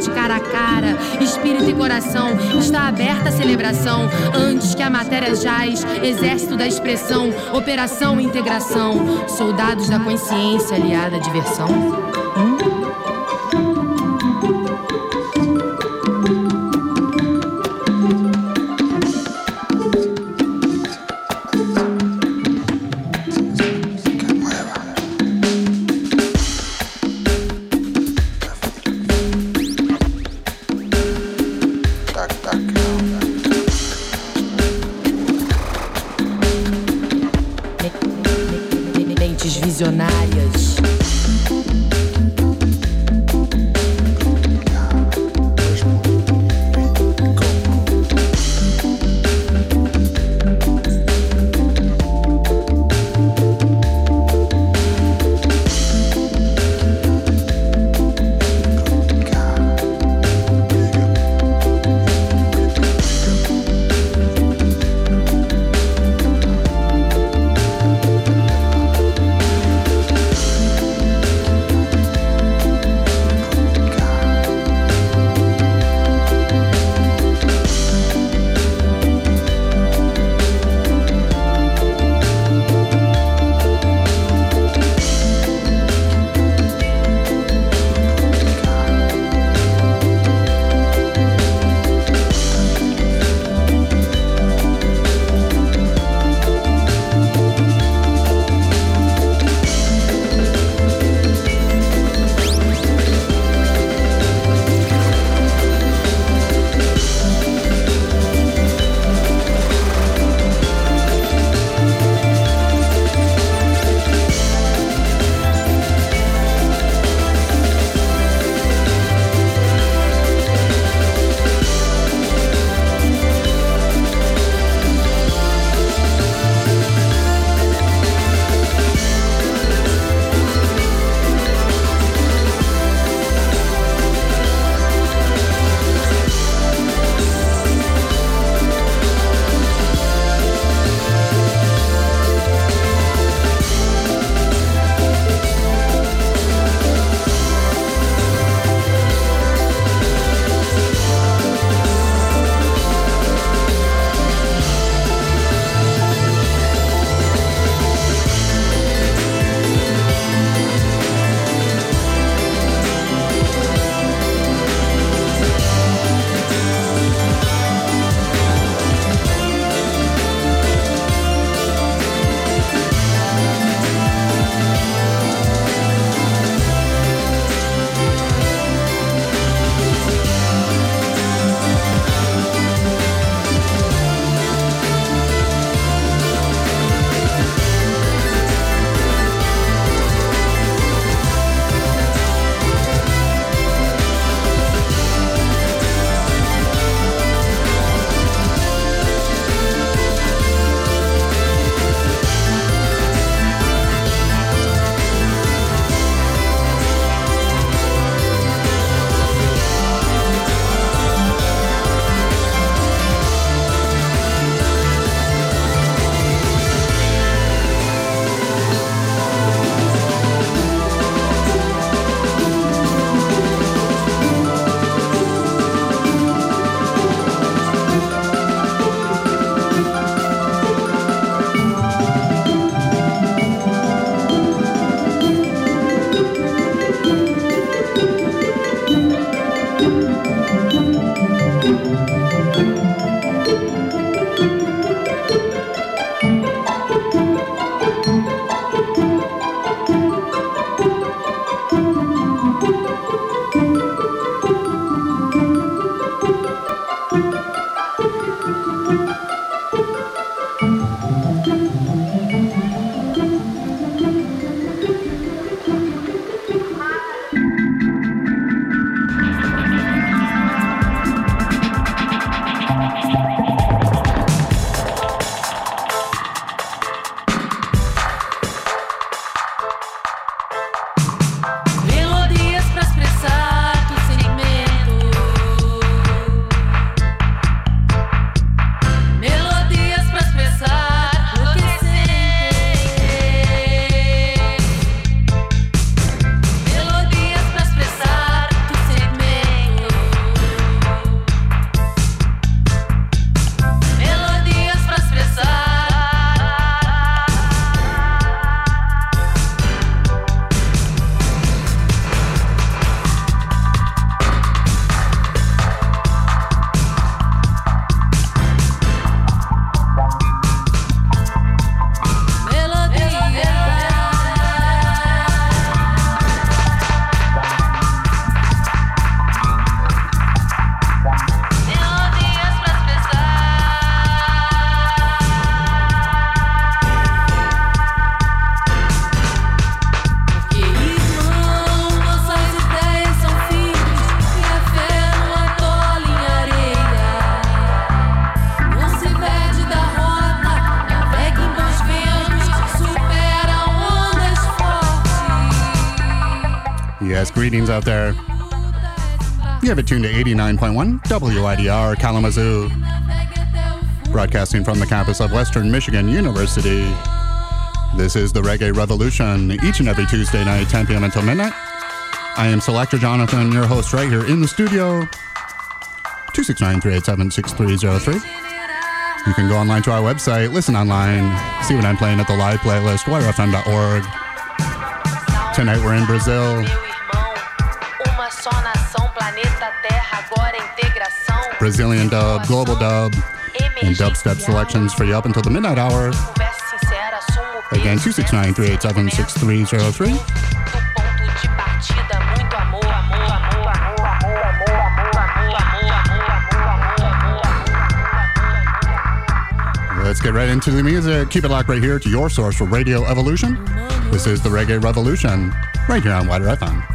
debate cara a cara, espírito e coração. Está aberta a celebração, antes que a matéria jaz, exército da expressão, operação integração. Soldados da consciência aliada à diversão. Hum? Greetings out there. You have it tuned to 89.1 WIDR Kalamazoo, broadcasting from the campus of Western Michigan University. This is the Reggae Revolution, each and every Tuesday night, 10 p.m. until midnight. I am Selector Jonathan, your host, right here in the studio. 269 387 6303. You can go online to our website, listen online, see what I'm playing at the live playlist, wirefm.org. Tonight we're in Brazil. Brazilian dub, global dub, and dubstep selections for you up until the midnight hour. Again, 269 387 6303. Let's get right into the music. Keep it locked right here to your source for Radio Evolution. This is the Reggae Revolution, right here on Wider FM.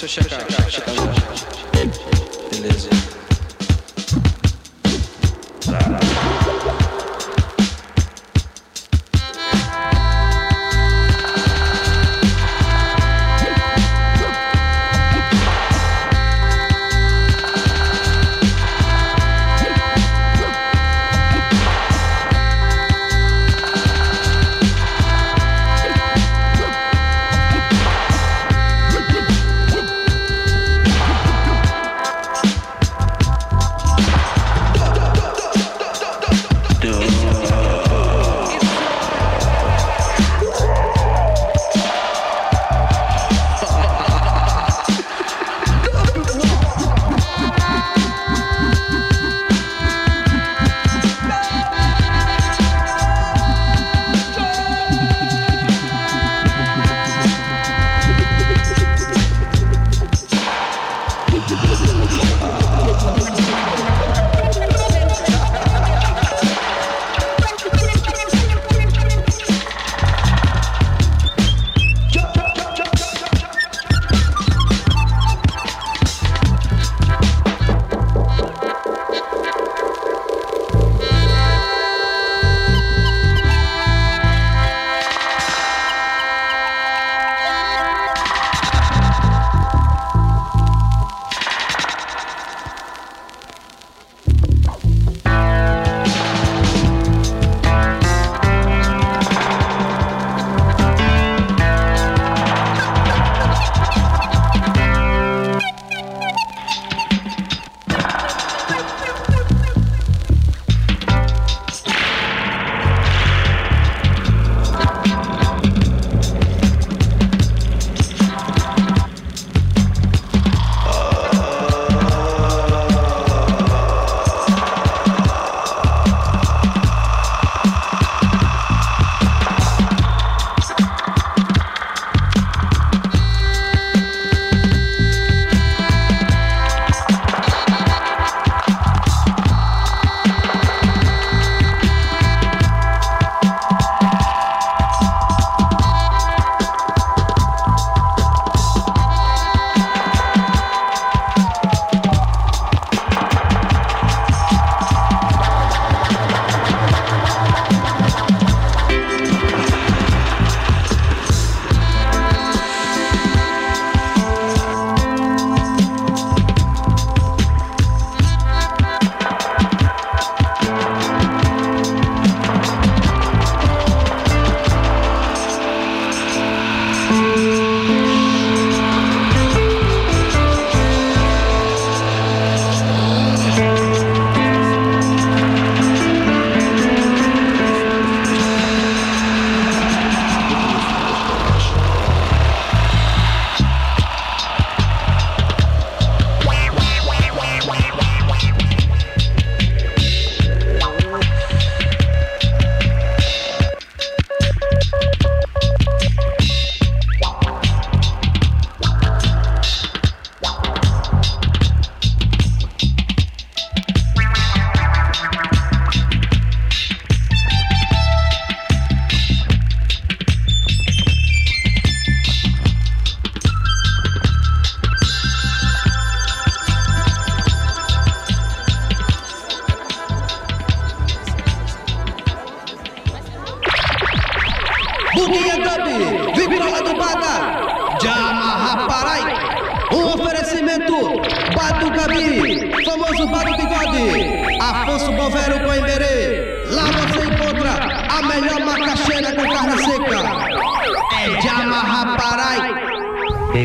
Deixa eu checar. Beleza.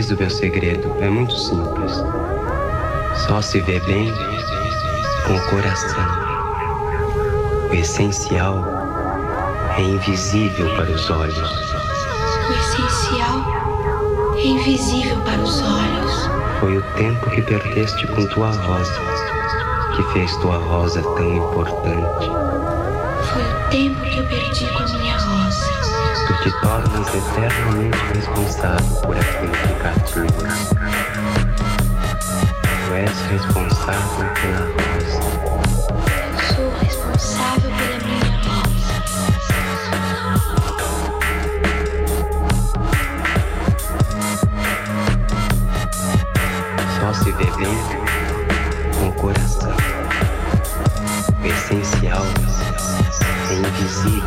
Eis o meu segredo, é muito simples. Só se vê bem com o coração. O essencial é invisível para os olhos. O essencial é invisível para os olhos. Foi o tempo que perdeste com tua rosa que fez tua rosa tão importante. Foi o tempo que eu perdi com a minha. Tu te tornas eternamente responsável por aquilo que cativa. Tu és responsável pela rosa. Eu sou responsável pela minha rosa. Só se vê bem com o coração. O essencial é invisível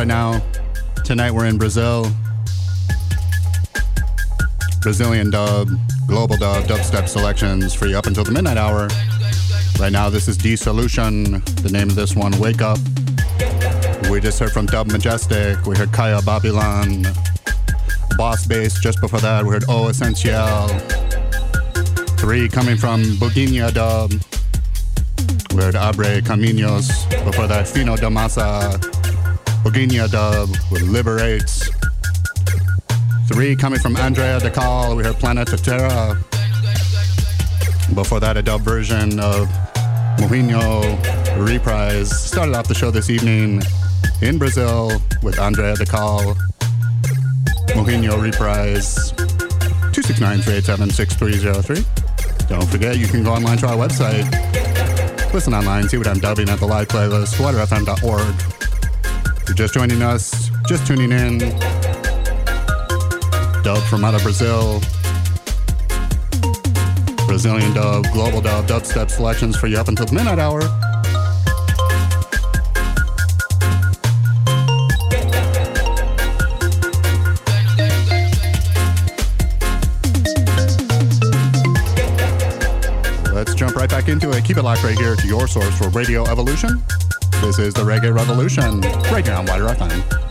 right now, tonight we're in Brazil. Brazilian dub, global dub, dubstep selections for you up until the midnight hour. Right now, this is Dissolution. The name of this one, Wake Up. We just heard from Dub Majestic. We heard Kaya Babylon. Boss Bass. Just before that, we heard O Essential. Three coming from Boguinha Dub. We heard Abre Caminos. Before that, Fino da Boguinha Dub with Liberates. Three coming from Andrea De DeCall. We heard Planeta Terra. Before that, a dub version of Mojinho reprise. Started off the show this evening in Brazil with Andrea DeCall. Mojinho reprise 269 387 6303. Don't forget, you can go online to our website, listen online, see what I'm dubbing at the live playlist, waterfm.org. You're just joining us, just tuning in, dub from out of Brazil, Brazilian dub, global dub, dubstep selections for you up until the midnight hour. Let's jump right back into it. Keep it locked right here to your source for Radio Evolution. This is the Reggae Revolution, right here on Wider FM.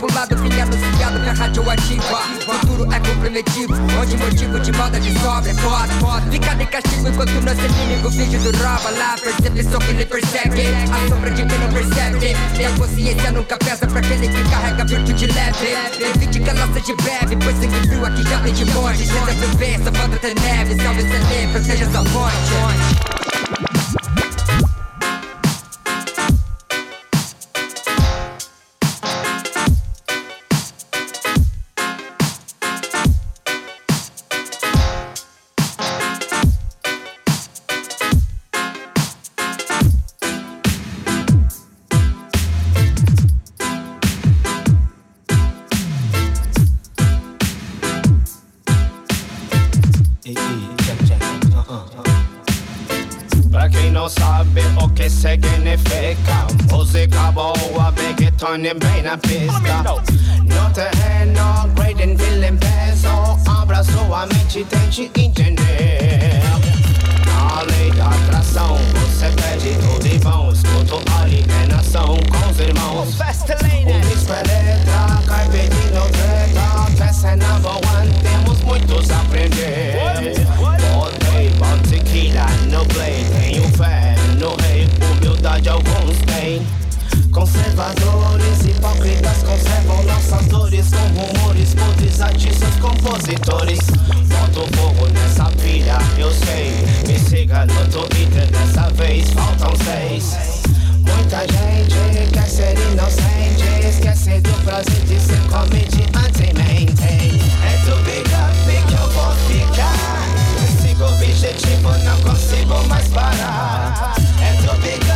Manipulado, vinha anunciado pra radioativa. Futuro é comprimetivo, onde motivo de moda de sobra é foda. Fica de castigo enquanto nosso inimigo finge do rouba lá. Percepção que lhe persegue, a sombra de quem não percebe. Minha consciência nunca pesa pra aquele que carrega virtude leve. Evite que ela seja breve, pois sangue frio aqui já tem de morte. Tenta viver, só falta ter neve. Salve ser livre, proteja sua fonte. Da atração, você pede tudo e vão Escuto alienação com os irmãos. O bis penetra, carpe dino treta. Essa é number one, temos muitos a aprender. Botei, bom tequila no play Tenho fé no rei, humildade alguns têm. Conservadores, hipócritas conservam nossas dores Com rumores, podres, artistas, compositores. Boto fogo nessa pilha, eu sei. Me siga no Twitter, dessa vez faltam seis. Muita gente quer ser inocente Esquece do prazer de ser comediante e maintain É do big up que eu vou ficar. Sigo o objetivo, não consigo mais parar. É do big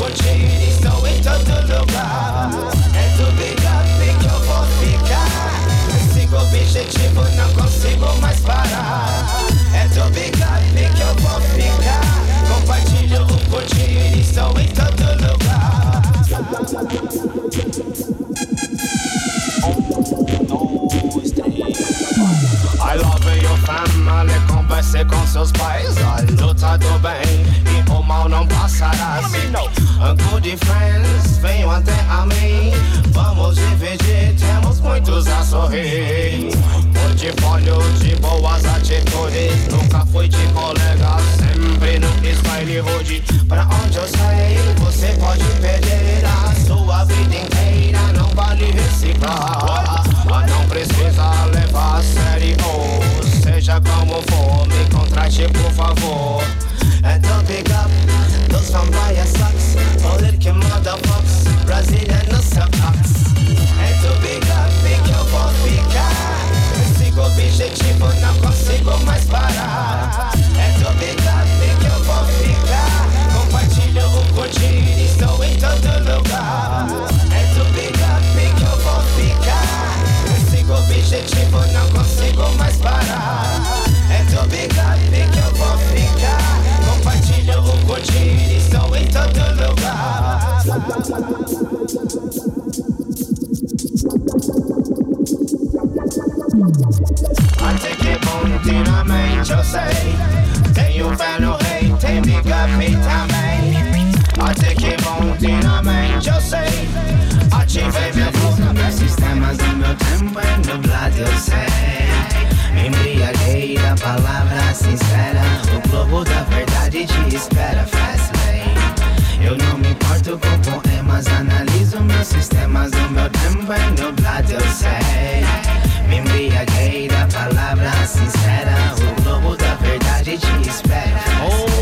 opportunity, so it's time to look up and to be God, make your boss be God. Single converse com seus pais. Luta do bem e o mal não passará assim. Good friends, venham até a mim. Vamos dividir, temos muitos a sorrir. Portfólio de boas atitudes. Nunca fui de colega, sempre no style rude. Pra onde eu saí, você pode perder. A sua vida inteira não vale reciclar. Mas não precisa levar a sério Seja como for, me contrate por favor. Don't pick up those vampire sucks. Olha que motherfucks Brasília no And to pick up, pick eu vou ficar. Sigo objetivo, não consigo mais parar. To pick up, pick eu vou ficar. Compartilho o curtir, estou em todo lugar. To pick up, pick eu vou ficar. Sigo objetivo, não consigo mais parar Até que continuamente eu sei Tenho fé no rei, tem big up também Até que continuamente eu sei Ativei meu flow Meus sistemas do meu tempo é nublado, eu sei Embriaguei da palavra sincera. O globo da verdade te espera, fast lane Eu não me importo com poemas Analiso meus sistemas do meu tempo é nublado, eu sei Me embriaguei da palavra sincera. O globo da verdade te espera, fast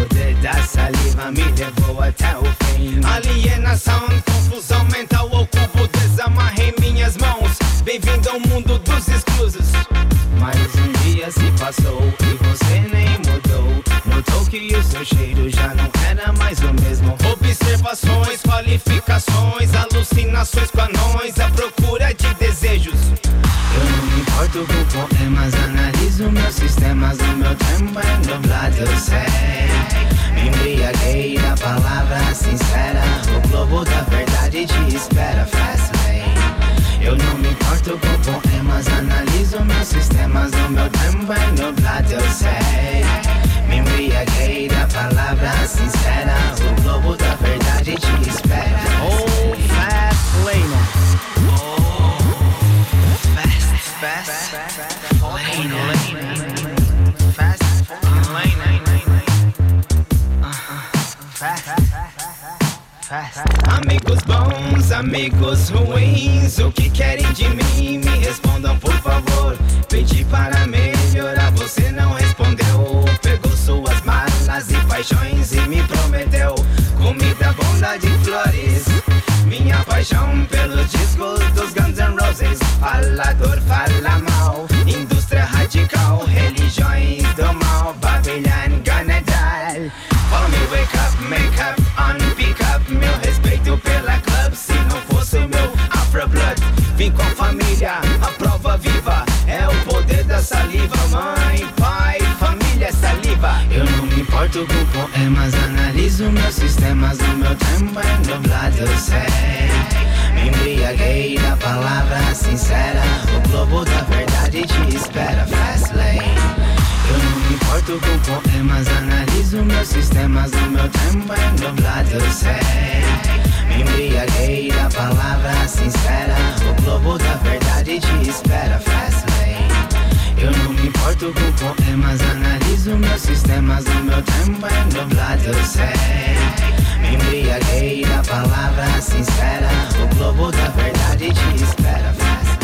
poder da saliva me levou até o fim. Alienação, confusão mental, ocupo, desamarrei minhas mãos. Bem-vindo ao mundo dos exclusos. Mas um dia se passou e você nem mudou. Notou que o seu cheiro já não era mais o mesmo. Observações, qualificações, alucinações com anões, à procura de desejos. Com poemas, analiso meus sistemas. O meu tempo é nublado, eu sei. Me embriaguei da palavra sincera. O globo da verdade te espera, fast. Eu não me importo com poemas, analiso meus sistemas. O meu tempo é nublado, eu sei. Me embriaguei da palavra sincera. O globo da verdade te espera. Oh, fast lane. Fast, fast. Fast, lane, Amigos bons, amigos ruins, o que querem de mim? Me respondam por favor. Pedi para melhorar, você não respondeu. Pegou suas malas e paixões e me prometeu comida, bondade e flores. Minha paixão pelos discos dos Guns N' Roses. Falador fala mal, indústria radical, religiões do mal, Babylon gonna die. Follow me, wake up, make up, unpick up. Meu respeito pela club, se não fosse o meu Afro Blood. Vim com a família, a importo com poemas, analiso meus sistemas. O meu tempo é nublado, eu sei. Me embriaguei da palavra sincera. O globo da verdade te espera, fast lane. Eu não me importo com poemas, analiso meus sistemas. O meu tempo é nublado, eu sei. Me embriaguei da palavra sincera. O globo da verdade te espera, fast lane. Eu não me importo com poemas, analiso meus sistemas. O meu tempo é nublado, eu sei. Me embriaguei da palavra sincera. O globo da verdade te espera, fast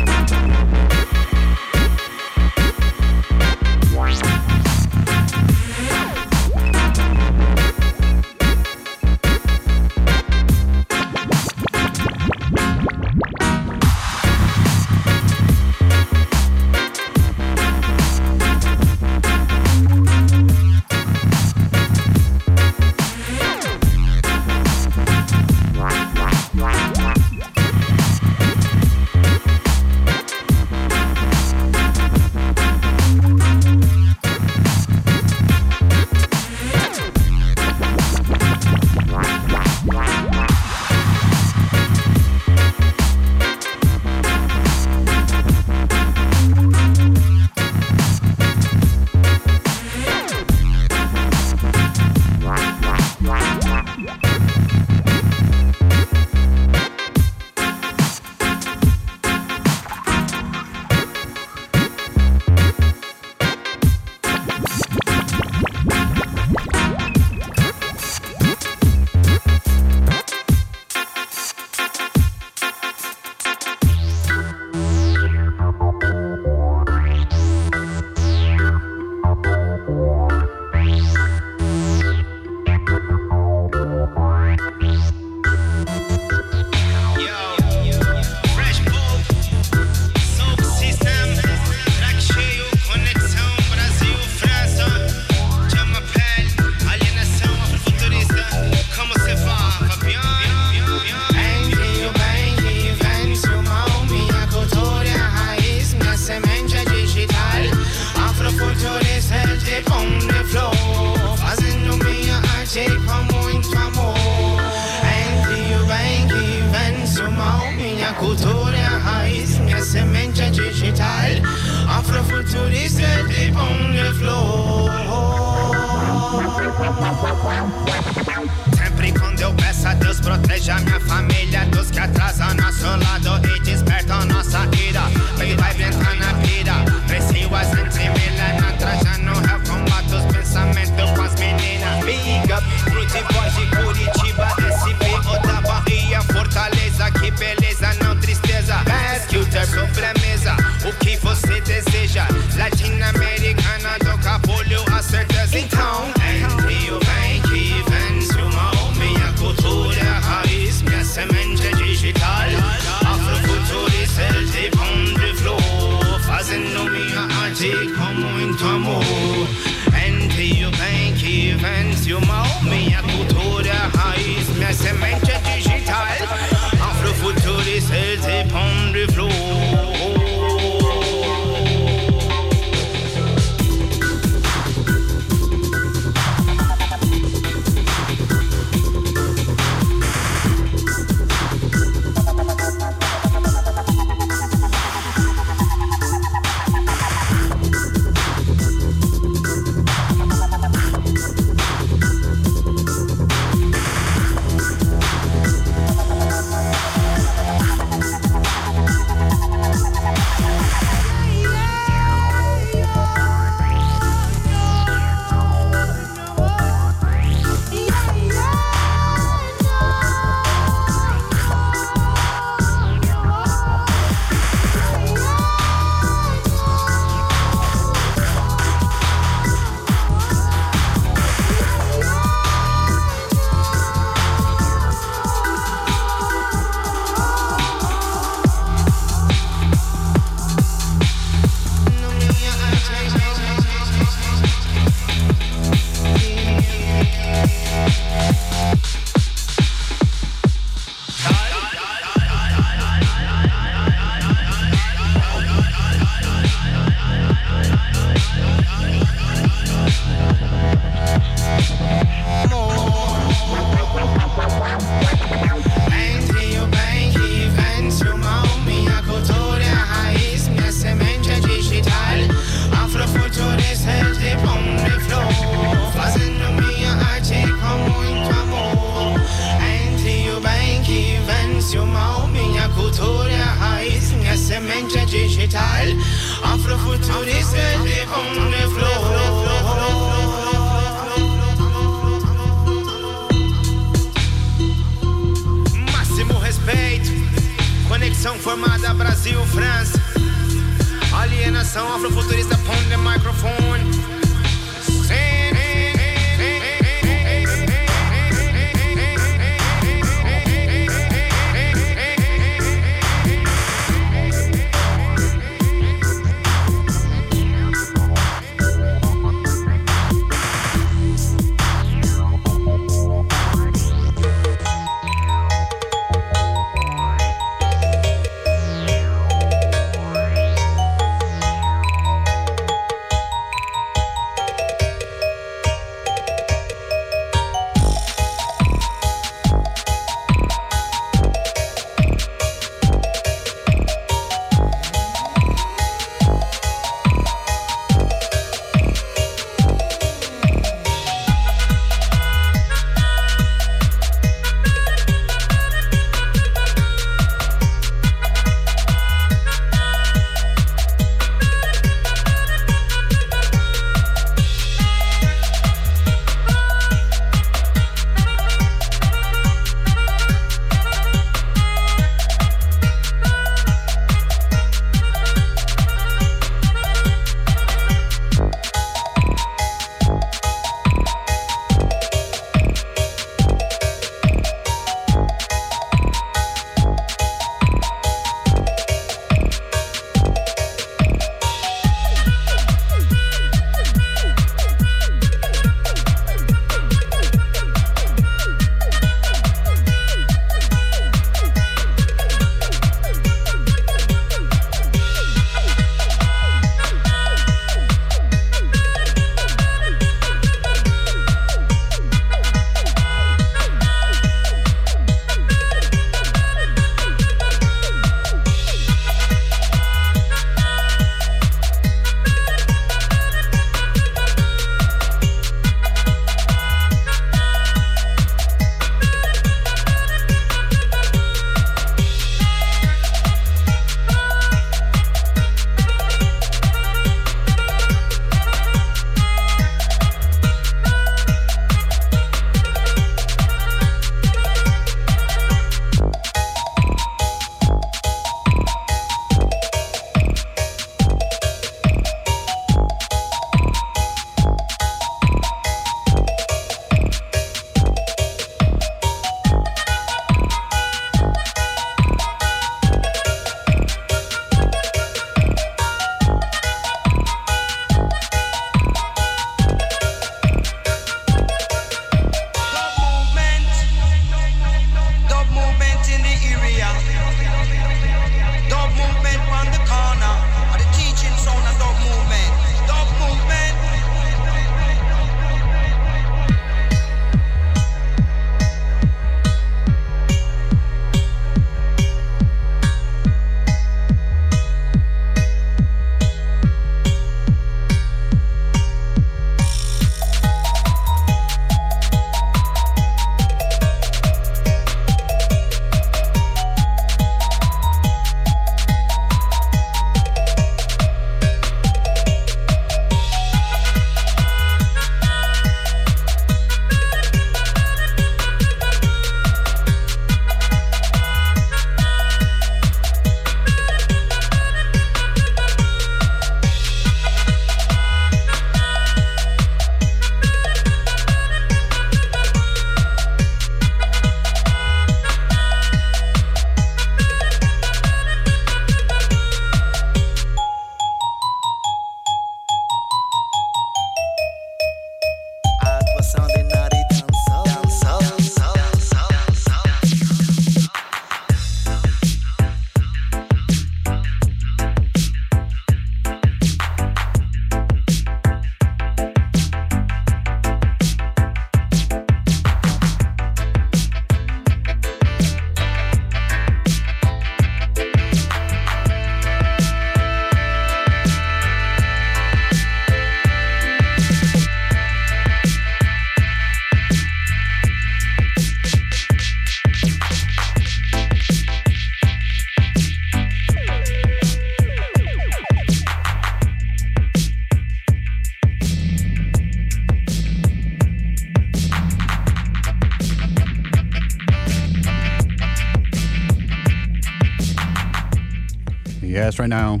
Yes, right now,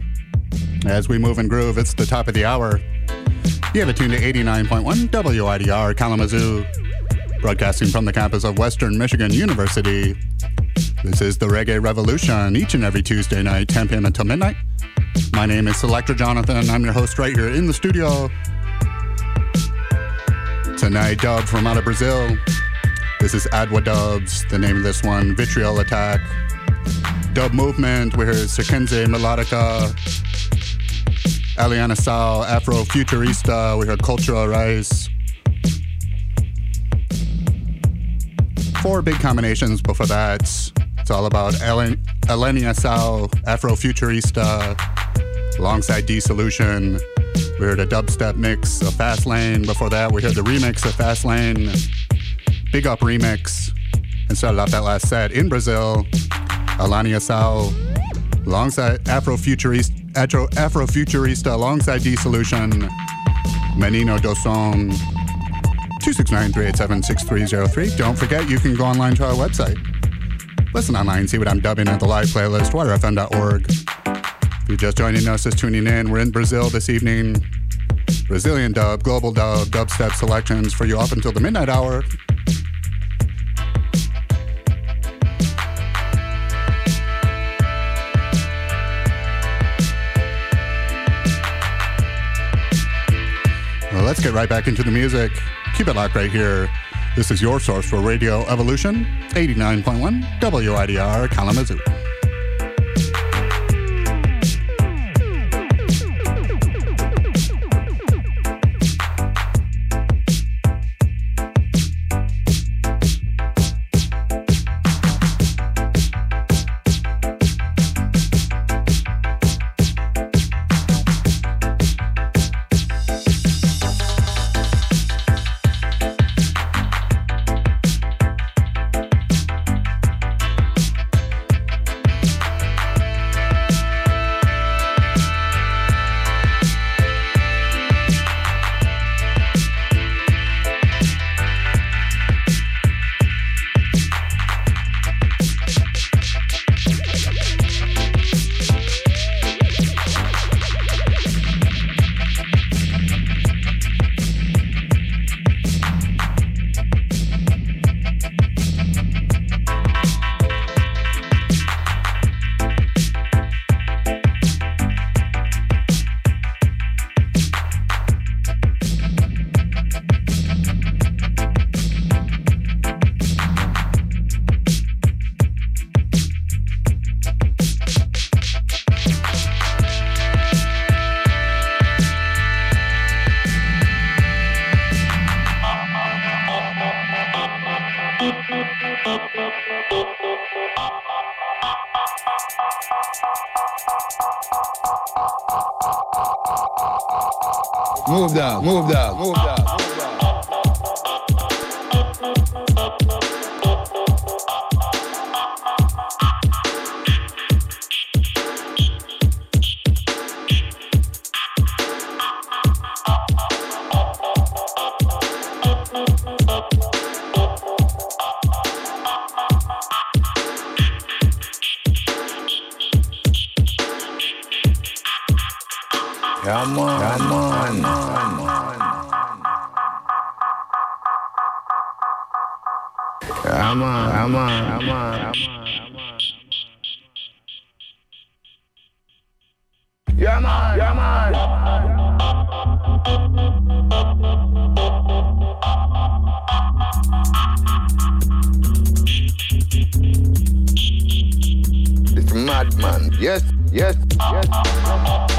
as we move and groove, it's the top of the hour. You have it tuned to 89.1 WIDR Kalamazoo, broadcasting from the campus of Western Michigan University. This is the Reggae Revolution, each and every Tuesday night, 10 p.m. until midnight. My name is Selector Jonathan. I'm your host right here in the studio. Tonight, dub from out of Brazil. This is Adwa Dubs, the name of this one, Vitriol Attack. Dub Movement, we heard Sekenze Melodica, Aliana Afro Futurista, we heard Cultural Rice. Four big combinations before that. It's all about Elen- Elenia Afro Futurista, alongside Solution. We heard a dubstep mix of Fast Lane. Before that, we heard the remix of Fast Lane, Big Up Remix, and started off that last set in Brazil. Alania Sal, alongside Afrofuturista, Afro, Afrofuturista, alongside Dissolution, Menino Doson, 269-387-6303. Don't forget, you can go online to our website. Listen online, see what I'm dubbing at the live playlist, waterfm.org. If you're just joining us, just tuning in, we're in Brazil this evening. Brazilian dub, global dub, dubstep selections for you up until the midnight hour. Let's get right back into the music. Keep it locked right here. This is your source for Radio Evolution, 89.1 WIDR Kalamazoo. Yes, yes, yes.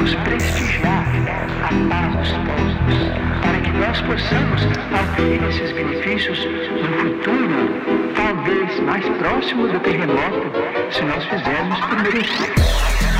nos prestigiar a paz dos povos, para que nós possamos obter esses benefícios no futuro, talvez mais próximo do terremoto, se nós fizermos primeiro.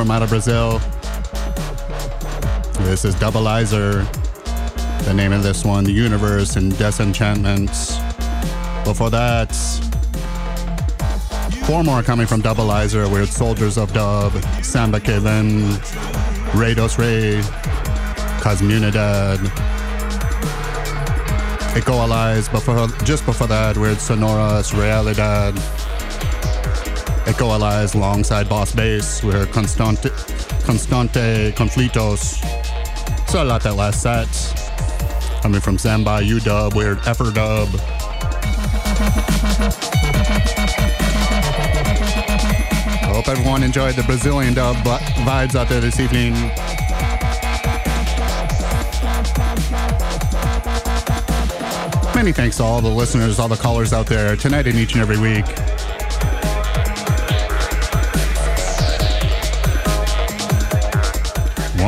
from out of Brazil. This is Doubleizer. The name of this one, The Universe and Disenchantment. Before that, four more coming from Doubleizer. We're Soldiers of Dub, Samba Kevin, Ray Dos Rey, Cosmunidad, Ecoalize. Before, just before that, we're Sonoras Realidad. Disco Allies alongside Boss Bass. We heard Constante, Constante Conflitos. So I like that last set. Coming from Samba U Dub, we heard Effer Dub. I hope everyone enjoyed the Brazilian dub vibes out there this evening. Many thanks to all the listeners, all the callers out there tonight and each and every week.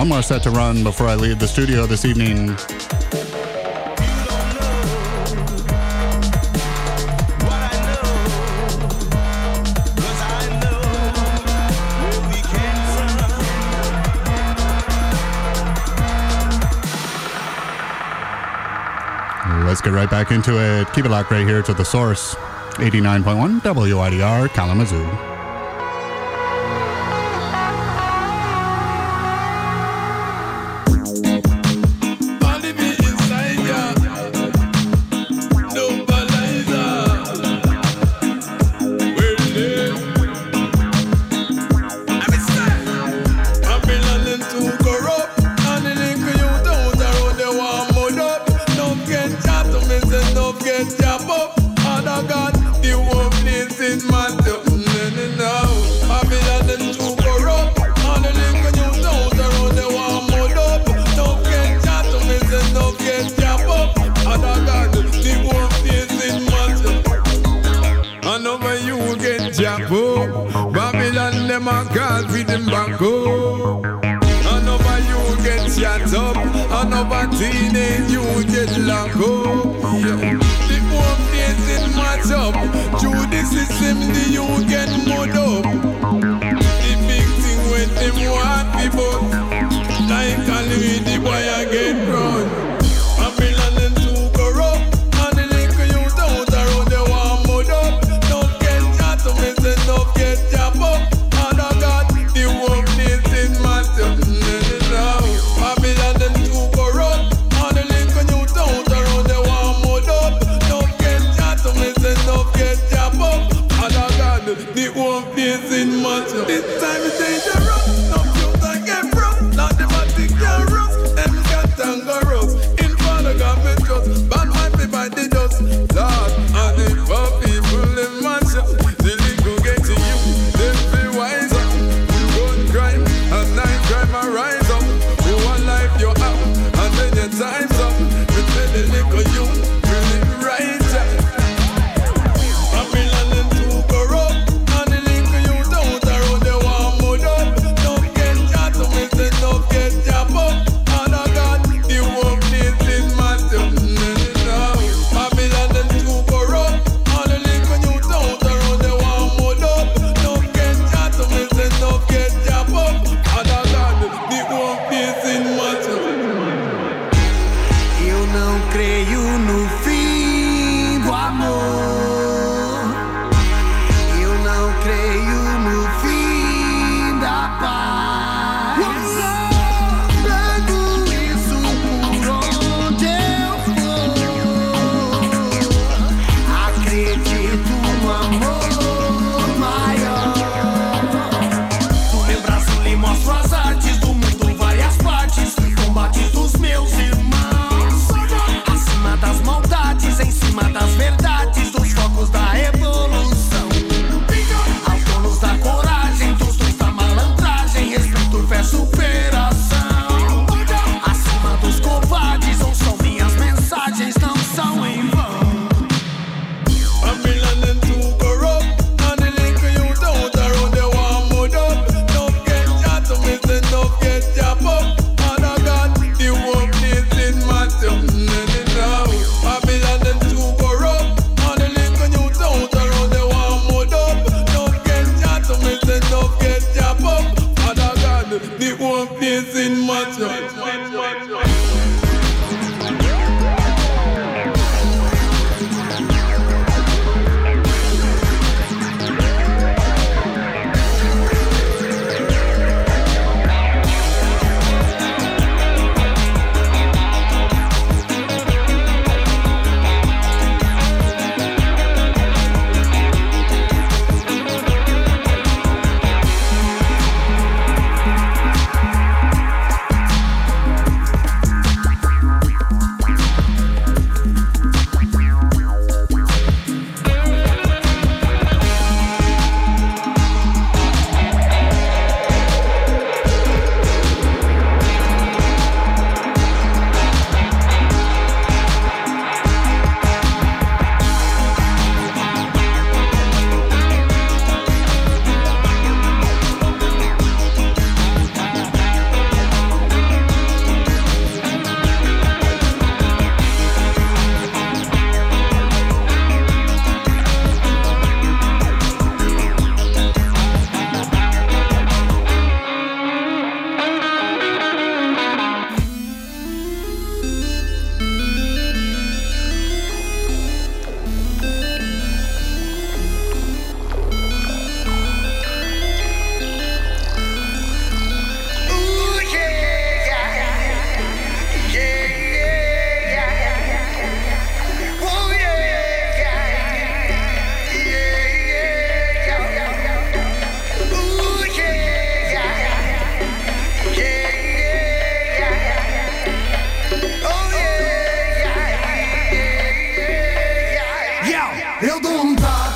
one more set to run before I leave the studio this evening. Let's get right back into it. Keep it locked right here to the source 89.1 WIDR Kalamazoo. Eu dou um tapa.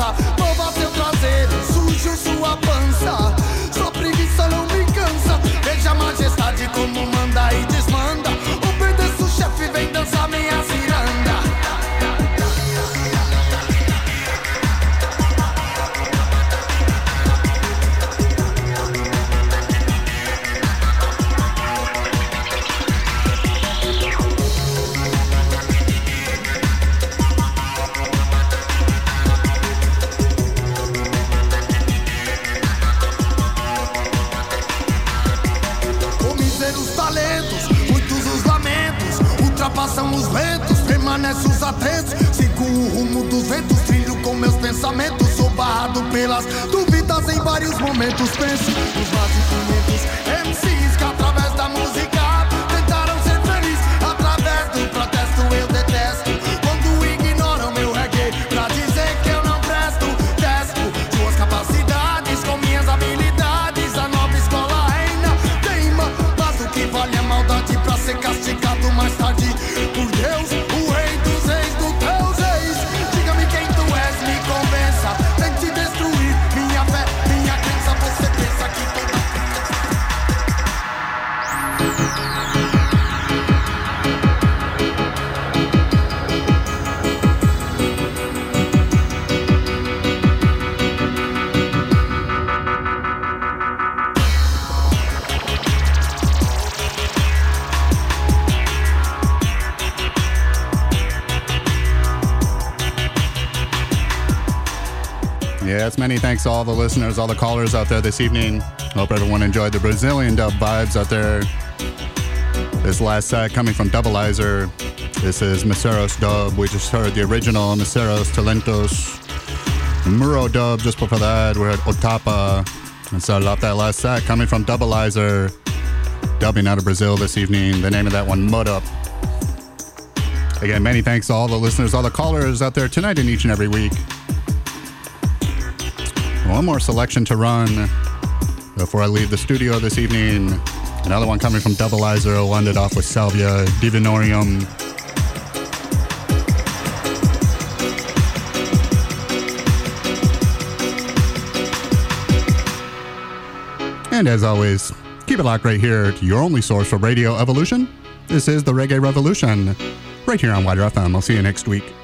dança. Mova seu traseiro, suje sua pança. Sua preguiça não me cansa. Veja a majestade como manda e desmanda. O o chefe, vem dançar minhas O vento frio com meus pensamentos. Sou barrado pelas dúvidas em vários momentos. Penso nos vasos many thanks to all the listeners, all the callers out there this evening. Hope everyone enjoyed the Brazilian dub vibes out there. This last set coming from Doubleizer. This is Maceros dub. We just heard the original Maceros Talentos Muro dub. Just before that, we had Otapa. And started off that last set coming from Doubleizer. Dubbing out of Brazil this evening. The name of that one, Mud Up. Again, many thanks to all the listeners, all the callers out there tonight and each and every week. One more selection to run before I leave the studio this evening. Another one coming from Doubleizer. I'll end it off with Salvia Divinorium. And as always, keep it locked right here to your only source for Radio Evolution. This is the Reggae Revolution, right here on Wider FM. I'll see you next week.